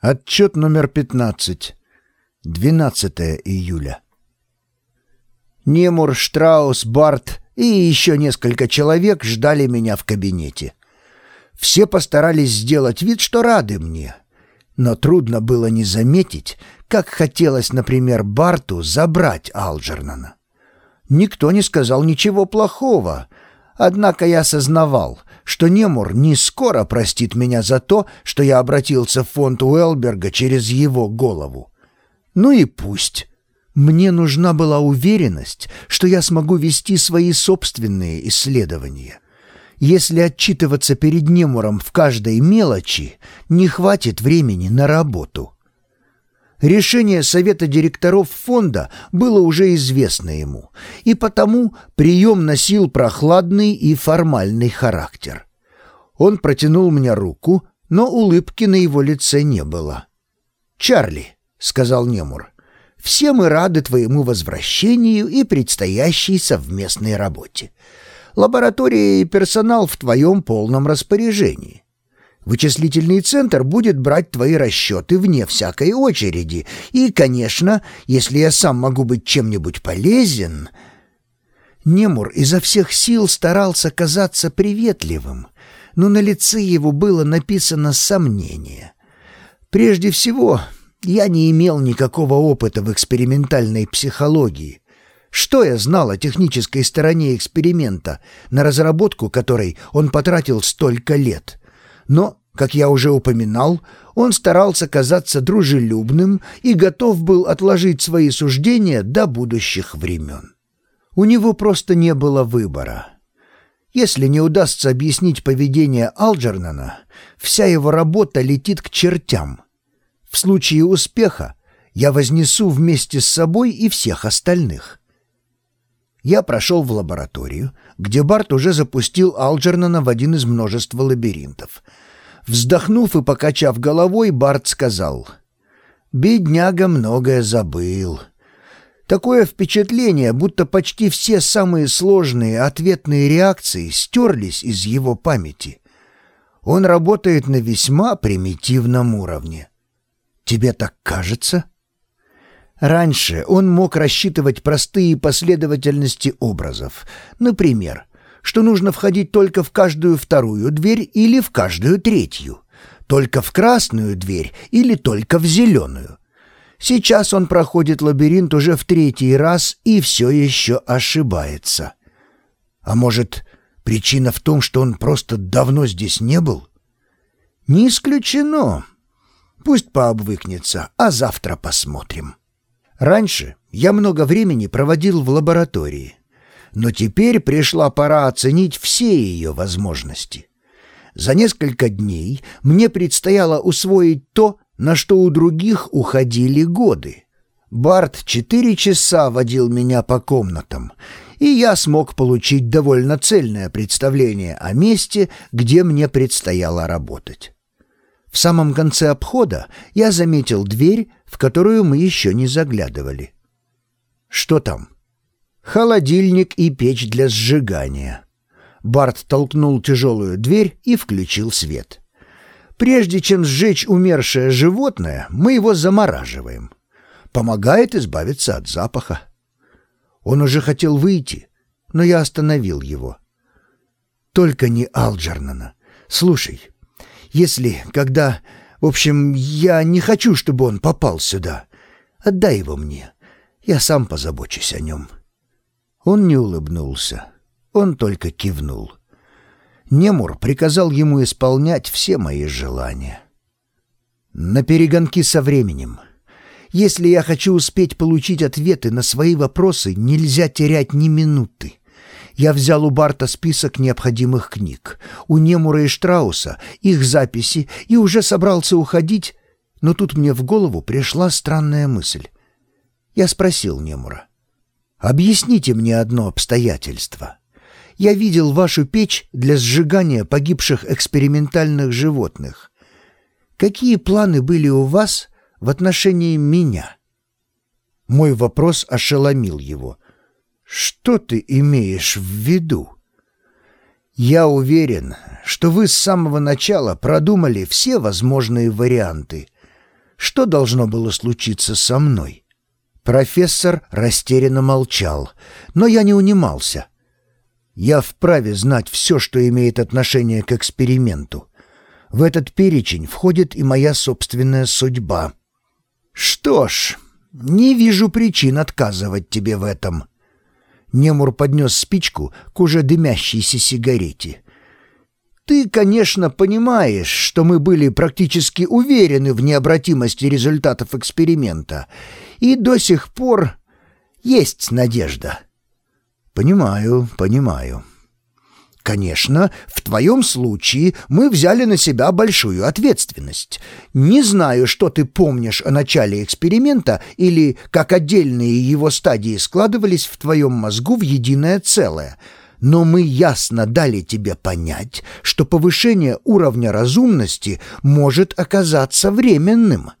Отчет номер 15. 12 июля. Немур, Штраус, Барт и еще несколько человек ждали меня в кабинете. Все постарались сделать вид, что рады мне. Но трудно было не заметить, как хотелось, например, Барту забрать Алджернана. Никто не сказал ничего плохого, однако я осознавал, что Немур не скоро простит меня за то, что я обратился в фонд Уэлберга через его голову. Ну и пусть. Мне нужна была уверенность, что я смогу вести свои собственные исследования. Если отчитываться перед Немуром в каждой мелочи, не хватит времени на работу. Решение совета директоров фонда было уже известно ему, и потому прием носил прохладный и формальный характер. Он протянул мне руку, но улыбки на его лице не было. «Чарли», — сказал Немур, — «все мы рады твоему возвращению и предстоящей совместной работе. Лаборатория и персонал в твоем полном распоряжении. Вычислительный центр будет брать твои расчеты вне всякой очереди. И, конечно, если я сам могу быть чем-нибудь полезен...» Немур изо всех сил старался казаться приветливым, но на лице его было написано сомнение. «Прежде всего, я не имел никакого опыта в экспериментальной психологии. Что я знал о технической стороне эксперимента, на разработку которой он потратил столько лет?» Но, как я уже упоминал, он старался казаться дружелюбным и готов был отложить свои суждения до будущих времен. У него просто не было выбора. Если не удастся объяснить поведение Алджернана, вся его работа летит к чертям. В случае успеха я вознесу вместе с собой и всех остальных. Я прошел в лабораторию, где Барт уже запустил Алджернана в один из множества лабиринтов. Вздохнув и покачав головой, Барт сказал, «Бедняга многое забыл». Такое впечатление, будто почти все самые сложные ответные реакции стерлись из его памяти. Он работает на весьма примитивном уровне. Тебе так кажется? Раньше он мог рассчитывать простые последовательности образов. Например, что нужно входить только в каждую вторую дверь или в каждую третью, только в красную дверь или только в зеленую. Сейчас он проходит лабиринт уже в третий раз и все еще ошибается. А может, причина в том, что он просто давно здесь не был? Не исключено. Пусть пообвыкнется, а завтра посмотрим. Раньше я много времени проводил в лаборатории, но теперь пришла пора оценить все ее возможности. За несколько дней мне предстояло усвоить то, на что у других уходили годы. Барт четыре часа водил меня по комнатам, и я смог получить довольно цельное представление о месте, где мне предстояло работать. В самом конце обхода я заметил дверь, в которую мы еще не заглядывали. Что там? Холодильник и печь для сжигания. Барт толкнул тяжелую дверь и включил свет. Прежде чем сжечь умершее животное, мы его замораживаем. Помогает избавиться от запаха. Он уже хотел выйти, но я остановил его. Только не Алджернана. Слушай, если, когда... В общем, я не хочу, чтобы он попал сюда. Отдай его мне. Я сам позабочусь о нем». Он не улыбнулся. Он только кивнул. Немур приказал ему исполнять все мои желания. На перегонки со временем. Если я хочу успеть получить ответы на свои вопросы, нельзя терять ни минуты. Я взял у Барта список необходимых книг, у Немура и Штрауса их записи и уже собрался уходить, но тут мне в голову пришла странная мысль. Я спросил Немура. «Объясните мне одно обстоятельство. Я видел вашу печь для сжигания погибших экспериментальных животных. Какие планы были у вас в отношении меня?» Мой вопрос ошеломил его — что ты имеешь в виду? Я уверен, что вы с самого начала продумали все возможные варианты. Что должно было случиться со мной? Профессор растерянно молчал, но я не унимался. Я вправе знать все, что имеет отношение к эксперименту. В этот перечень входит и моя собственная судьба. Что ж, не вижу причин отказывать тебе в этом. Немур поднес спичку к уже дымящейся сигарете. Ты, конечно, понимаешь, что мы были практически уверены в необратимости результатов эксперимента, и до сих пор есть надежда. Понимаю, понимаю. Конечно, в твоем случае мы взяли на себя большую ответственность. Не знаю, что ты помнишь о начале эксперимента или как отдельные его стадии складывались в твоем мозгу в единое целое, но мы ясно дали тебе понять, что повышение уровня разумности может оказаться временным.